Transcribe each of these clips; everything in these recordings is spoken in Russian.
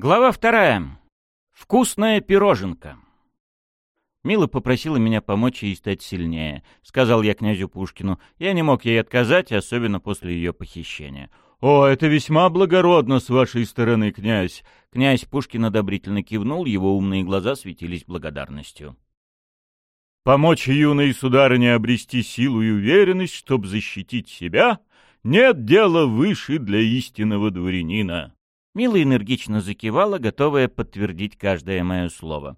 Глава вторая. Вкусная пироженка. Мила попросила меня помочь ей стать сильнее, сказал я князю Пушкину. Я не мог ей отказать, особенно после ее похищения. «О, это весьма благородно с вашей стороны, князь!» Князь Пушкин одобрительно кивнул, его умные глаза светились благодарностью. «Помочь юной сударыне обрести силу и уверенность, чтобы защитить себя, нет дела выше для истинного дворянина!» Мила энергично закивала, готовая подтвердить каждое мое слово.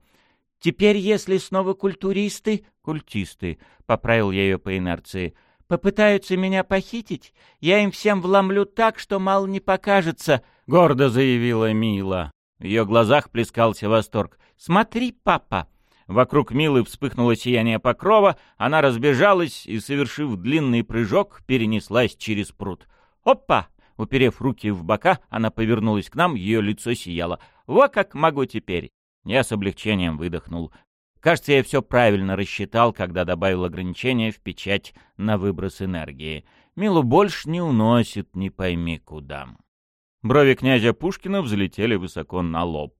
«Теперь, если снова культуристы...» «Культисты», — поправил я ее по инерции. «Попытаются меня похитить, я им всем вломлю так, что мало не покажется», — гордо заявила Мила. В ее глазах плескался восторг. «Смотри, папа!» Вокруг Милы вспыхнуло сияние покрова, она разбежалась и, совершив длинный прыжок, перенеслась через пруд. «Опа!» Уперев руки в бока, она повернулась к нам, ее лицо сияло. «Во как могу теперь!» Я с облегчением выдохнул. Кажется, я все правильно рассчитал, когда добавил ограничение в печать на выброс энергии. Милу больше не уносит, не пойми куда. Брови князя Пушкина взлетели высоко на лоб.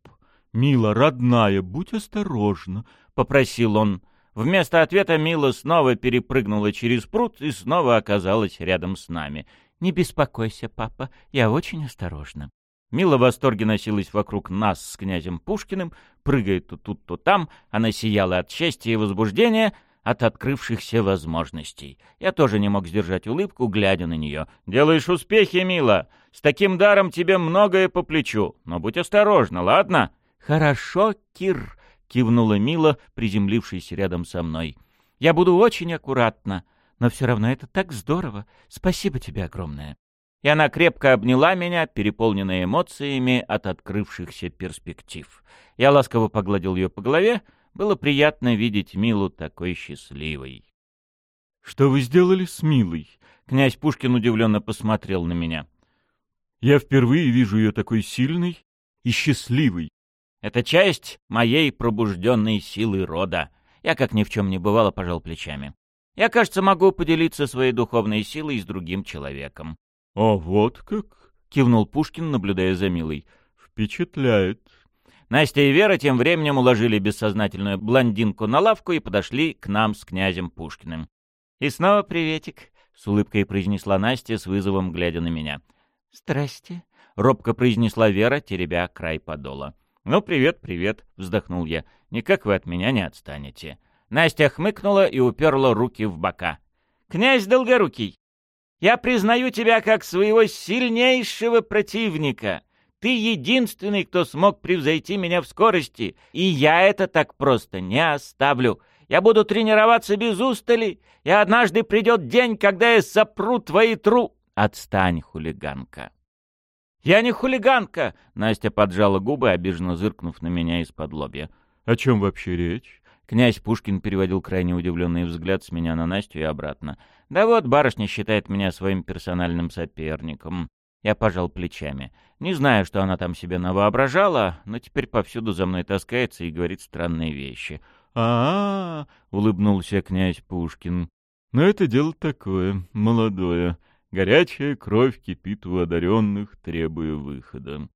«Мила, родная, будь осторожна», — попросил он. Вместо ответа Мила снова перепрыгнула через пруд и снова оказалась рядом с нами. «Не беспокойся, папа, я очень осторожна». Мила в восторге носилась вокруг нас с князем Пушкиным, прыгая то тут, то там. Она сияла от счастья и возбуждения, от открывшихся возможностей. Я тоже не мог сдержать улыбку, глядя на нее. «Делаешь успехи, Мила! С таким даром тебе многое по плечу, но будь осторожна, ладно?» «Хорошо, Кир», — кивнула Мила, приземлившись рядом со мной. «Я буду очень аккуратна. Но все равно это так здорово. Спасибо тебе огромное. И она крепко обняла меня, переполненная эмоциями от открывшихся перспектив. Я ласково погладил ее по голове. Было приятно видеть Милу такой счастливой. — Что вы сделали с Милой? Князь Пушкин удивленно посмотрел на меня. — Я впервые вижу ее такой сильной и счастливой. Это часть моей пробужденной силы рода. Я, как ни в чем не бывало, пожал плечами. Я, кажется, могу поделиться своей духовной силой с другим человеком. — А вот как? — кивнул Пушкин, наблюдая за Милой. — Впечатляет. Настя и Вера тем временем уложили бессознательную блондинку на лавку и подошли к нам с князем Пушкиным. — И снова приветик, — с улыбкой произнесла Настя, с вызовом глядя на меня. — Здрасте, — робко произнесла Вера, теребя край подола. — Ну, привет, привет, — вздохнул я. — Никак вы от меня не отстанете. — Настя хмыкнула и уперла руки в бока. «Князь Долгорукий, я признаю тебя как своего сильнейшего противника. Ты единственный, кто смог превзойти меня в скорости, и я это так просто не оставлю. Я буду тренироваться без устали, и однажды придет день, когда я сопру твои тру...» «Отстань, хулиганка!» «Я не хулиганка!» — Настя поджала губы, обиженно зыркнув на меня из-под лобья. «О чем вообще речь?» Князь Пушкин переводил крайне удивленный взгляд с меня на Настю и обратно. «Да вот, барышня считает меня своим персональным соперником». Я пожал плечами. Не знаю, что она там себе навоображала, но теперь повсюду за мной таскается и говорит странные вещи. а, -а, -а улыбнулся князь Пушкин. «Но это дело такое, молодое. Горячая кровь кипит у одаренных, требуя выхода.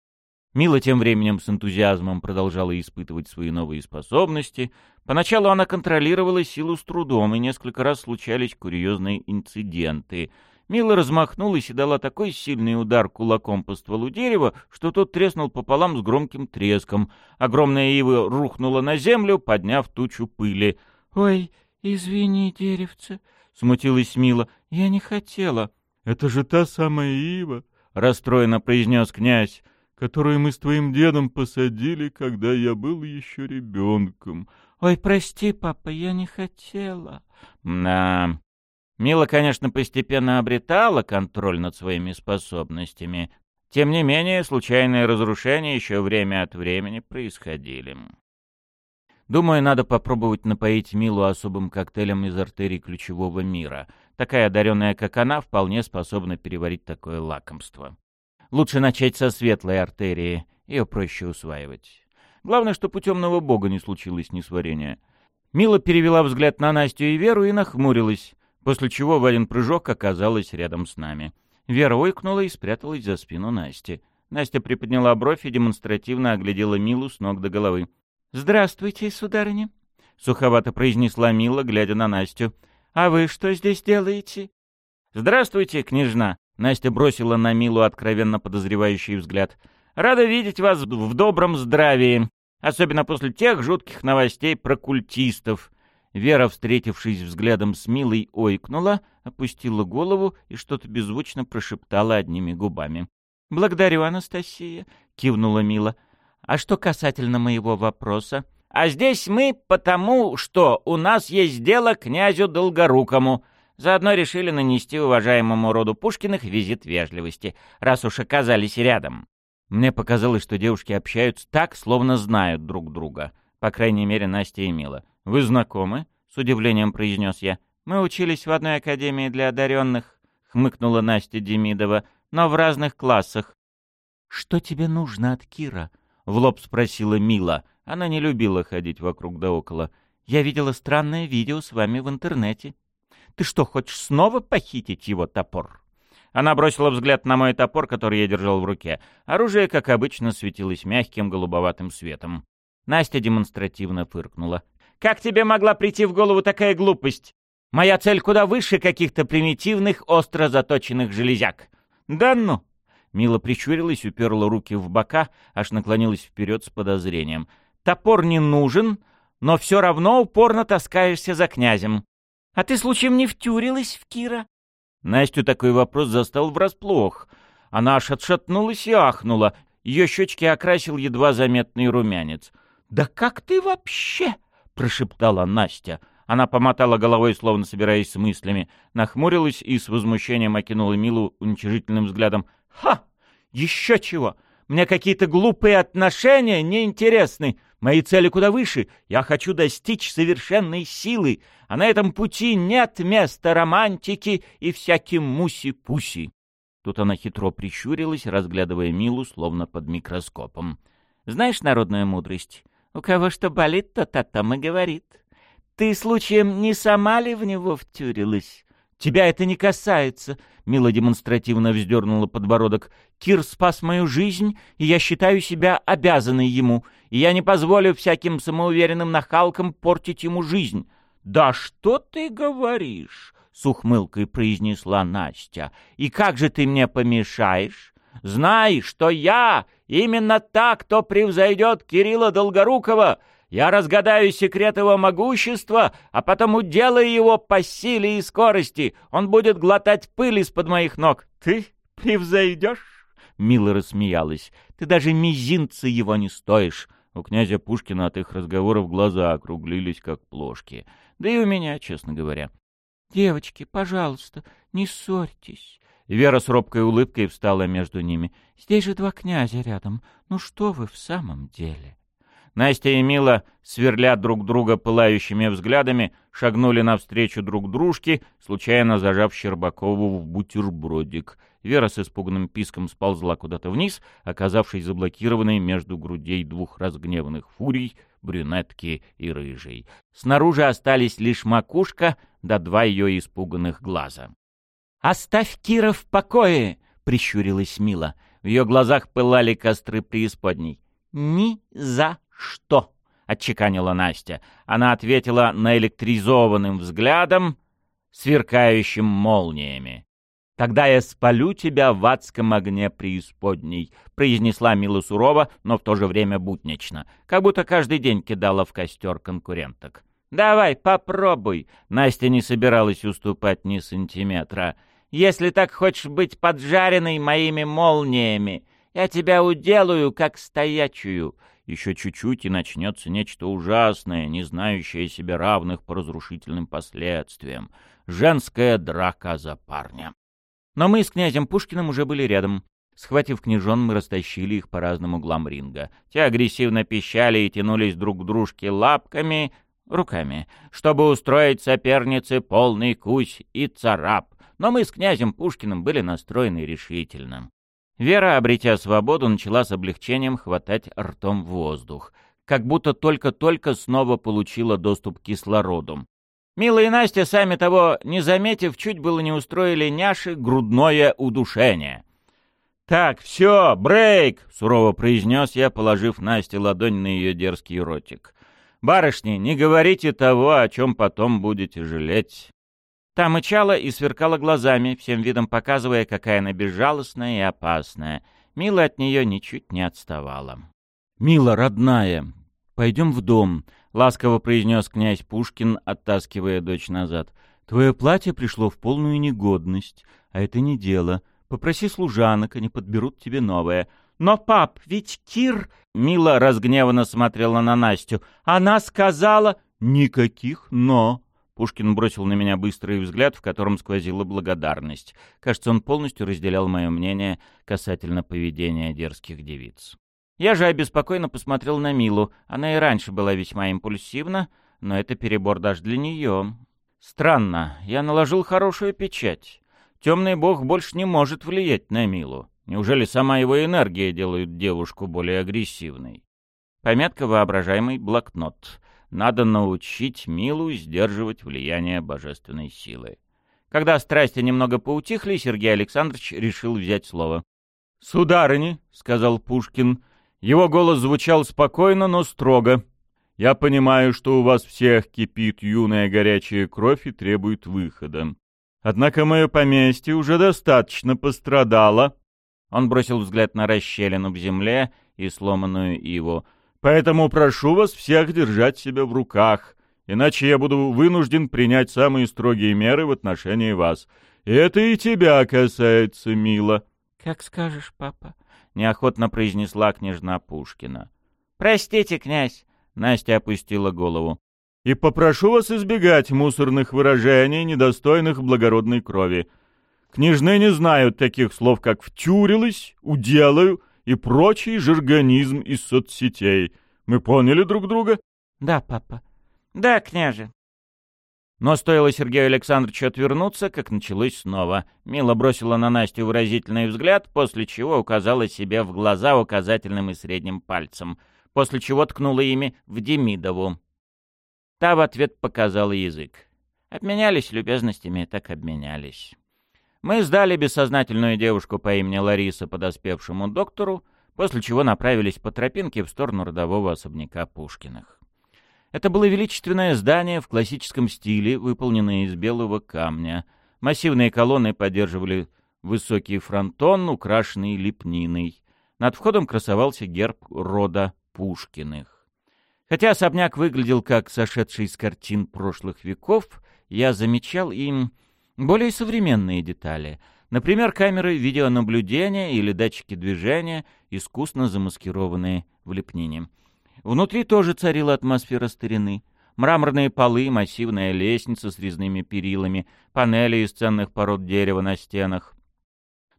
Мила тем временем с энтузиазмом продолжала испытывать свои новые способности. Поначалу она контролировала силу с трудом, и несколько раз случались курьезные инциденты. Мила размахнулась и дала такой сильный удар кулаком по стволу дерева, что тот треснул пополам с громким треском. Огромная ива рухнула на землю, подняв тучу пыли. — Ой, извини, деревце, — смутилась Мила, — я не хотела. — Это же та самая ива, — расстроенно произнес князь которую мы с твоим дедом посадили, когда я был еще ребенком. Ой, прости, папа, я не хотела. Да. Мила, конечно, постепенно обретала контроль над своими способностями. Тем не менее, случайные разрушения еще время от времени происходили. Думаю, надо попробовать напоить Милу особым коктейлем из артерий ключевого мира. Такая одаренная, как она, вполне способна переварить такое лакомство. Лучше начать со светлой артерии, ее проще усваивать. Главное, чтобы у темного бога не случилось несварения. Мила перевела взгляд на Настю и Веру и нахмурилась, после чего в один прыжок оказалась рядом с нами. Вера ойкнула и спряталась за спину Насти. Настя приподняла бровь и демонстративно оглядела Милу с ног до головы. «Здравствуйте, сударыня», — суховато произнесла Мила, глядя на Настю. «А вы что здесь делаете?» «Здравствуйте, княжна», — Настя бросила на Милу откровенно подозревающий взгляд. «Рада видеть вас в добром здравии, особенно после тех жутких новостей про культистов». Вера, встретившись взглядом с Милой, ойкнула, опустила голову и что-то беззвучно прошептала одними губами. «Благодарю, Анастасия», — кивнула Мила. «А что касательно моего вопроса?» «А здесь мы потому, что у нас есть дело князю Долгорукому», Заодно решили нанести уважаемому роду Пушкиных визит вежливости, раз уж оказались рядом. Мне показалось, что девушки общаются так, словно знают друг друга. По крайней мере, Настя и Мила. «Вы знакомы?» — с удивлением произнес я. «Мы учились в одной академии для одаренных», — хмыкнула Настя Демидова но в разных классах. «Что тебе нужно от Кира?» — в лоб спросила Мила. Она не любила ходить вокруг да около. «Я видела странное видео с вами в интернете. Ты что, хочешь снова похитить его топор?» Она бросила взгляд на мой топор, который я держал в руке. Оружие, как обычно, светилось мягким голубоватым светом. Настя демонстративно фыркнула. «Как тебе могла прийти в голову такая глупость? Моя цель куда выше каких-то примитивных, остро заточенных железяк. «Да ну!» Мила прищурилась, уперла руки в бока, аж наклонилась вперед с подозрением. «Топор не нужен, но все равно упорно таскаешься за князем. А ты случаем не втюрилась в Кира?» Настю такой вопрос застал врасплох. Она аж отшатнулась и ахнула. Ее щечки окрасил едва заметный румянец. «Да как ты вообще?» — прошептала Настя. Она помотала головой, словно собираясь с мыслями, нахмурилась и с возмущением окинула Милу уничижительным взглядом. «Ха! Еще чего! Мне какие-то глупые отношения неинтересны. Мои цели куда выше. Я хочу достичь совершенной силы, а на этом пути нет места романтики и всяким муси-пуси». Тут она хитро прищурилась, разглядывая Милу, словно под микроскопом. «Знаешь народную мудрость? У кого что болит, тот о том и говорит». Ты, случаем, не сама ли в него втюрилась? Тебя это не касается, — Мила демонстративно вздернула подбородок. Кир спас мою жизнь, и я считаю себя обязанной ему, и я не позволю всяким самоуверенным нахалкам портить ему жизнь. Да что ты говоришь? — с ухмылкой произнесла Настя. «И как же ты мне помешаешь? Знай, что я именно так, кто превзойдет Кирилла Долгорукова, я разгадаю секрет его могущества, а потом уделаю его по силе и скорости. Он будет глотать пыль из-под моих ног. Ты превзойдешь?» Мила рассмеялась. «Ты даже мизинца его не стоишь». У князя Пушкина от их разговоров глаза округлились, как плошки. Да и у меня, честно говоря. «Девочки, пожалуйста, не ссорьтесь». Вера с робкой улыбкой встала между ними. «Здесь же два князя рядом. Ну что вы в самом деле?» Настя и Мила, сверля друг друга пылающими взглядами, шагнули навстречу друг дружке, случайно зажав Щербакову в бутербродик. Вера с испуганным писком сползла куда-то вниз, оказавшись заблокированной между грудей двух разгневанных фурий, брюнетки и рыжей. Снаружи остались лишь макушка да два ее испуганных глаза. «Оставь Кира в покое!» — прищурилась Мила. В ее глазах пылали костры преисподней. «Ни за «Что?» — отчеканила Настя. Она ответила наэлектризованным взглядом, сверкающим молниями. «Тогда я спалю тебя в адском огне преисподней», — произнесла Мила сурово, но в то же время буднично, как будто каждый день кидала в костер конкуренток. «Давай, попробуй!» Настя не собиралась уступать ни сантиметра. «Если так хочешь быть поджаренной моими молниями, я тебя уделаю, как стоячую. Еще чуть-чуть, и начнется нечто ужасное, не знающее себе равных по разрушительным последствиям. Женская драка за парня. Но мы с князем Пушкиным уже были рядом. Схватив княжон, мы растащили их по разным углам ринга. Те агрессивно пищали и тянулись друг к дружке лапками, руками, чтобы устроить сопернице полный кусь и царап. Но мы с князем Пушкиным были настроены решительно. Вера, обретя свободу, начала с облегчением хватать ртом воздух, как будто только-только снова получила доступ к кислороду. Мила и Настя, сами того не заметив, чуть было не устроили няши грудное удушение. «Так, все, брейк!» — сурово произнес я, положив Насте ладонь на ее дерзкий ротик. «Барышни, не говорите того, о чем потом будете жалеть». Та мычала и сверкала глазами, всем видом показывая, какая она безжалостная и опасная. Мила от нее ничуть не отставала. «Мила, родная, пойдем в дом», — ласково произнес князь Пушкин, оттаскивая дочь назад. «Твое платье пришло в полную негодность, а это не дело. Попроси служанок, они подберут тебе новое». «Но, пап, ведь Кир...» — Мила разгневанно смотрела на Настю. «Она сказала...» «Никаких «но». Пушкин бросил на меня быстрый взгляд, в котором сквозила благодарность. Кажется, он полностью разделял мое мнение касательно поведения дерзких девиц. Я же обеспокоенно посмотрел на Милу. Она и раньше была весьма импульсивна, но это перебор даже для нее. Странно, я наложил хорошую печать. Темный бог больше не может влиять на Милу. Неужели сама его энергия делает девушку более агрессивной? Пометка «Воображаемый блокнот». Надо научить Милу сдерживать влияние божественной силы. Когда страсти немного поутихли, Сергей Александрович решил взять слово. «Сударыни», — сказал Пушкин, — его голос звучал спокойно, но строго. «Я понимаю, что у вас всех кипит юная горячая кровь и требует выхода. Однако мое поместье уже достаточно пострадало». Он бросил взгляд на расщелину в земле и сломанную иву. «Поэтому прошу вас всех держать себя в руках, иначе я буду вынужден принять самые строгие меры в отношении вас. И это и тебя касается, мила». «Как скажешь, папа», — неохотно произнесла княжна Пушкина. «Простите, князь!» — Настя опустила голову. «И попрошу вас избегать мусорных выражений, недостойных благородной крови. Княжны не знают таких слов, как «втюрилась», «уделаю» и прочий жаргонизм из соцсетей. Мы поняли друг друга?» «Да, папа». «Да, княже». Но стоило Сергею Александровичу отвернуться, как началось снова. Мила бросила на Настю выразительный взгляд, после чего указала себе в глаза указательным и средним пальцем, после чего ткнула ими в Демидову. Та в ответ показала язык. Обменялись любезностями, так обменялись. Мы сдали бессознательную девушку по имени Лариса подоспевшему доктору, после чего направились по тропинке в сторону родового особняка Пушкиных. Это было величественное здание в классическом стиле, выполненное из белого камня. Массивные колонны поддерживали высокий фронтон, украшенный лепниной. Над входом красовался герб рода Пушкиных. Хотя особняк выглядел как сошедший с картин прошлых веков, я замечал им более современные детали. Например, камеры видеонаблюдения или датчики движения, искусно замаскированные в лепнине. Внутри тоже царила атмосфера старины. Мраморные полы, массивная лестница с резными перилами, панели из ценных пород дерева на стенах.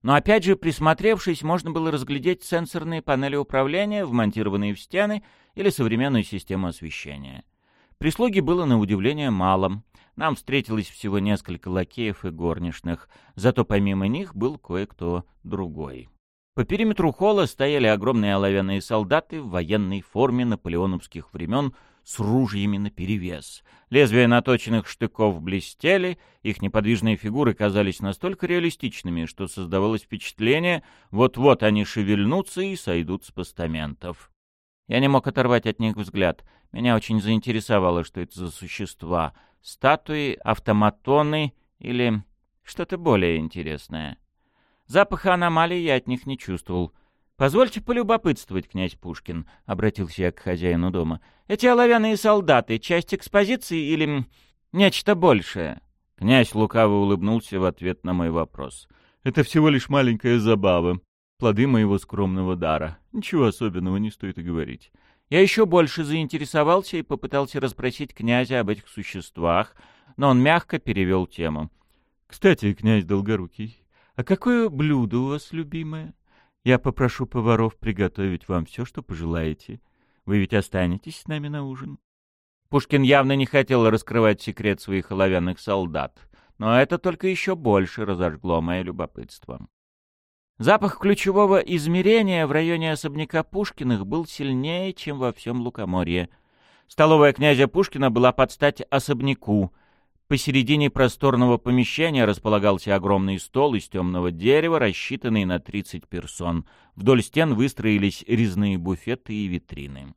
Но опять же, присмотревшись, можно было разглядеть сенсорные панели управления, вмонтированные в стены, или современную систему освещения. Прислуги было на удивление мало. Нам встретилось всего несколько лакеев и горничных, зато помимо них был кое-кто другой. По периметру холла стояли огромные оловянные солдаты в военной форме наполеоновских времен с ружьями наперевес. Лезвия наточенных штыков блестели, их неподвижные фигуры казались настолько реалистичными, что создавалось впечатление, вот-вот они шевельнутся и сойдут с постаментов. Я не мог оторвать от них взгляд. Меня очень заинтересовало, что это за существа. Статуи, автоматоны или что-то более интересное. Запаха аномалий я от них не чувствовал. «Позвольте полюбопытствовать, князь Пушкин», — обратился я к хозяину дома. «Эти оловянные солдаты — часть экспозиции или нечто большее?» Князь лукаво улыбнулся в ответ на мой вопрос. «Это всего лишь маленькая забава. Плоды моего скромного дара. Ничего особенного не стоит и говорить». Я еще больше заинтересовался и попытался расспросить князя об этих существах, но он мягко перевел тему. «Кстати, князь Долгорукий, «А какое блюдо у вас любимое? Я попрошу поваров приготовить вам все, что пожелаете. Вы ведь останетесь с нами на ужин». Пушкин явно не хотел раскрывать секрет своих оловянных солдат, но это только еще больше разожгло мое любопытство. Запах ключевого измерения в районе особняка Пушкиных был сильнее, чем во всем Лукоморье. Столовая князя Пушкина была под стать особняку — Посередине просторного помещения располагался огромный стол из темного дерева, рассчитанный на 30 персон. Вдоль стен выстроились резные буфеты и витрины.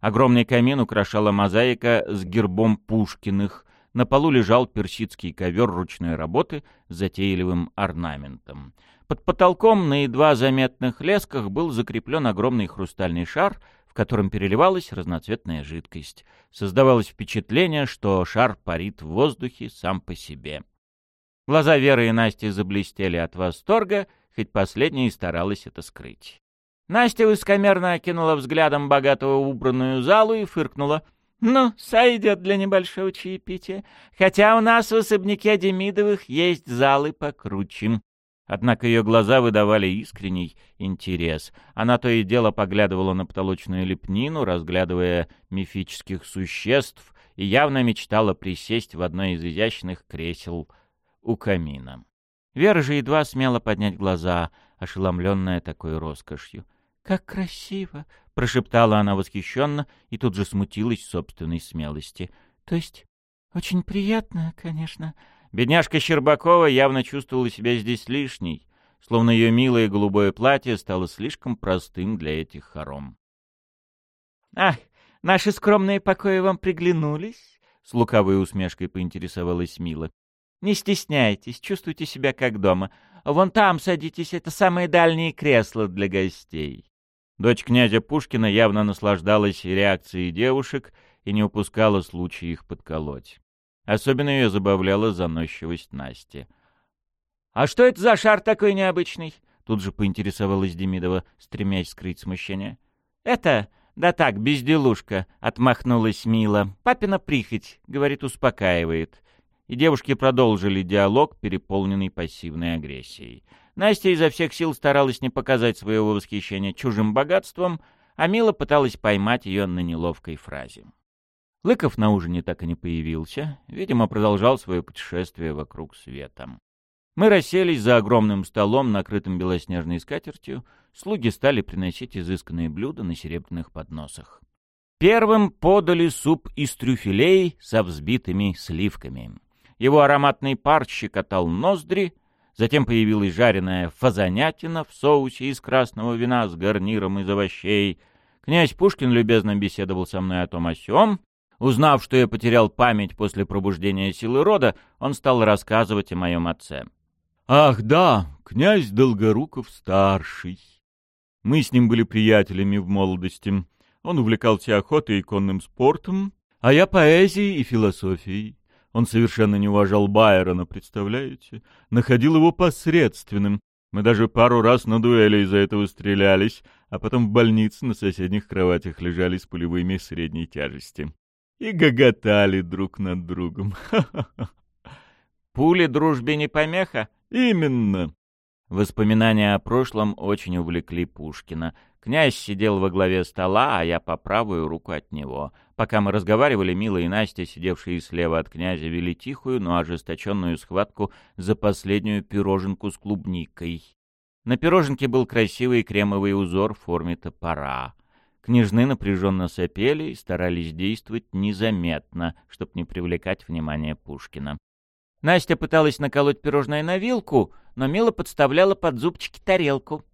Огромный камин украшала мозаика с гербом Пушкиных. На полу лежал персидский ковер ручной работы с затейливым орнаментом. Под потолком на едва заметных лесках был закреплен огромный хрустальный шар — в котором переливалась разноцветная жидкость. Создавалось впечатление, что шар парит в воздухе сам по себе. Глаза Веры и Насти заблестели от восторга, хоть последняя и старалась это скрыть. Настя высокомерно окинула взглядом богато убранную залу и фыркнула. «Ну, сойдет для небольшого чаепития. Хотя у нас в особняке Демидовых есть залы покруче. Однако ее глаза выдавали искренний интерес. Она то и дело поглядывала на потолочную лепнину, разглядывая мифических существ, и явно мечтала присесть в одно из изящных кресел у камина. Вера же едва смела поднять глаза, ошеломленная такой роскошью. «Как красиво!» — прошептала она восхищенно и тут же смутилась собственной смелости. «То есть очень приятно, конечно, Бедняжка Щербакова явно чувствовала себя здесь лишней, словно ее милое голубое платье стало слишком простым для этих хором. «Ах, наши скромные покои вам приглянулись?» — с лукавой усмешкой поинтересовалась Мила. «Не стесняйтесь, чувствуйте себя как дома. Вон там садитесь, это самые дальние кресла для гостей». Дочь князя Пушкина явно наслаждалась реакцией девушек и не упускала случая их подколоть. Особенно ее забавляла заносчивость Насти. «А что это за шар такой необычный?» Тут же поинтересовалась Демидова, стремясь скрыть смущение. «Это... Да так, безделушка», — отмахнулась Мила. «Папина прихоть», — говорит, успокаивает. И девушки продолжили диалог, переполненный пассивной агрессией. Настя изо всех сил старалась не показать своего восхищения чужим богатством, а Мила пыталась поймать ее на неловкой фразе. Лыков на ужине так и не появился, видимо, продолжал свое путешествие вокруг света. Мы расселись за огромным столом, накрытым белоснежной скатертью, слуги стали приносить изысканные блюда на серебряных подносах. Первым подали суп из трюфелей со взбитыми сливками. Его ароматный пар щекотал ноздри, затем появилась жареная фазанятина в соусе из красного вина с гарниром из овощей. Князь Пушкин любезно беседовал со мной о том о сём, Узнав, что я потерял память после пробуждения силы рода, он стал рассказывать о моем отце. «Ах, да, князь Долгоруков-старший. Мы с ним были приятелями в молодости. Он увлекался охотой и конным спортом, а я поэзией и философией. Он совершенно не уважал Байрона, представляете? Находил его посредственным. Мы даже пару раз на дуэли из-за этого стрелялись, а потом в больнице на соседних кроватях лежали с пулевыми средней тяжести и гоготали друг над другом. Пули дружбе не помеха? Именно. Воспоминания о прошлом очень увлекли Пушкина. Князь сидел во главе стола, а я по правую руку от него. Пока мы разговаривали, Мила и Настя, сидевшие слева от князя, вели тихую, но ожесточенную схватку за последнюю пироженку с клубникой. На пироженке был красивый кремовый узор в форме топора. Княжны напряженно сопели и старались действовать незаметно, чтобы не привлекать внимание Пушкина. Настя пыталась наколоть пирожное на вилку, но Мила подставляла под зубчики тарелку.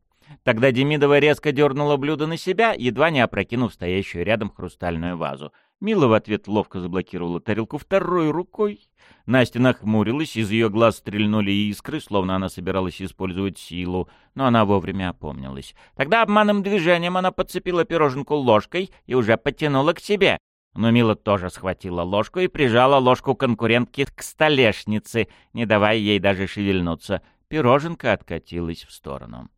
Тогда Демидова резко дернула блюдо на себя, едва не опрокинув стоящую рядом хрустальную вазу — Мила в ответ ловко заблокировала тарелку второй рукой. Настя нахмурилась, из ее глаз стрельнули искры, словно она собиралась использовать силу, но она вовремя опомнилась. Тогда обманным движением она подцепила пироженку ложкой и уже потянула к себе. Но Мила тоже схватила ложку и прижала ложку конкурентки к столешнице, не давая ей даже шевельнуться. Пироженка откатилась в сторону.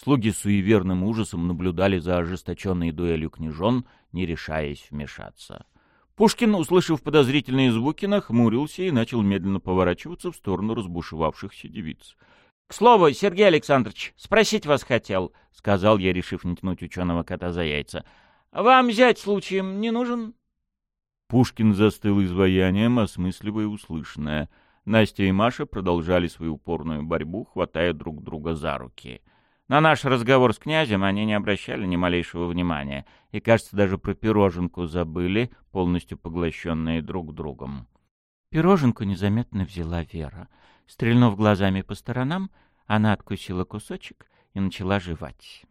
Слуги с суеверным ужасом наблюдали за ожесточенной дуэлью княжон, не решаясь вмешаться. Пушкин, услышав подозрительные звуки, нахмурился и начал медленно поворачиваться в сторону разбушевавшихся девиц. — К слову, Сергей Александрович, спросить вас хотел, — сказал я, решив не тянуть ученого кота за яйца. — Вам взять случаем не нужен? Пушкин застыл изваянием, осмысливая услышанное. Настя и Маша продолжали свою упорную борьбу, хватая друг друга за руки — на наш разговор с князем они не обращали ни малейшего внимания, и, кажется, даже про пироженку забыли, полностью поглощенные друг другом. Пироженку незаметно взяла Вера. Стрельнув глазами по сторонам, она откусила кусочек и начала жевать.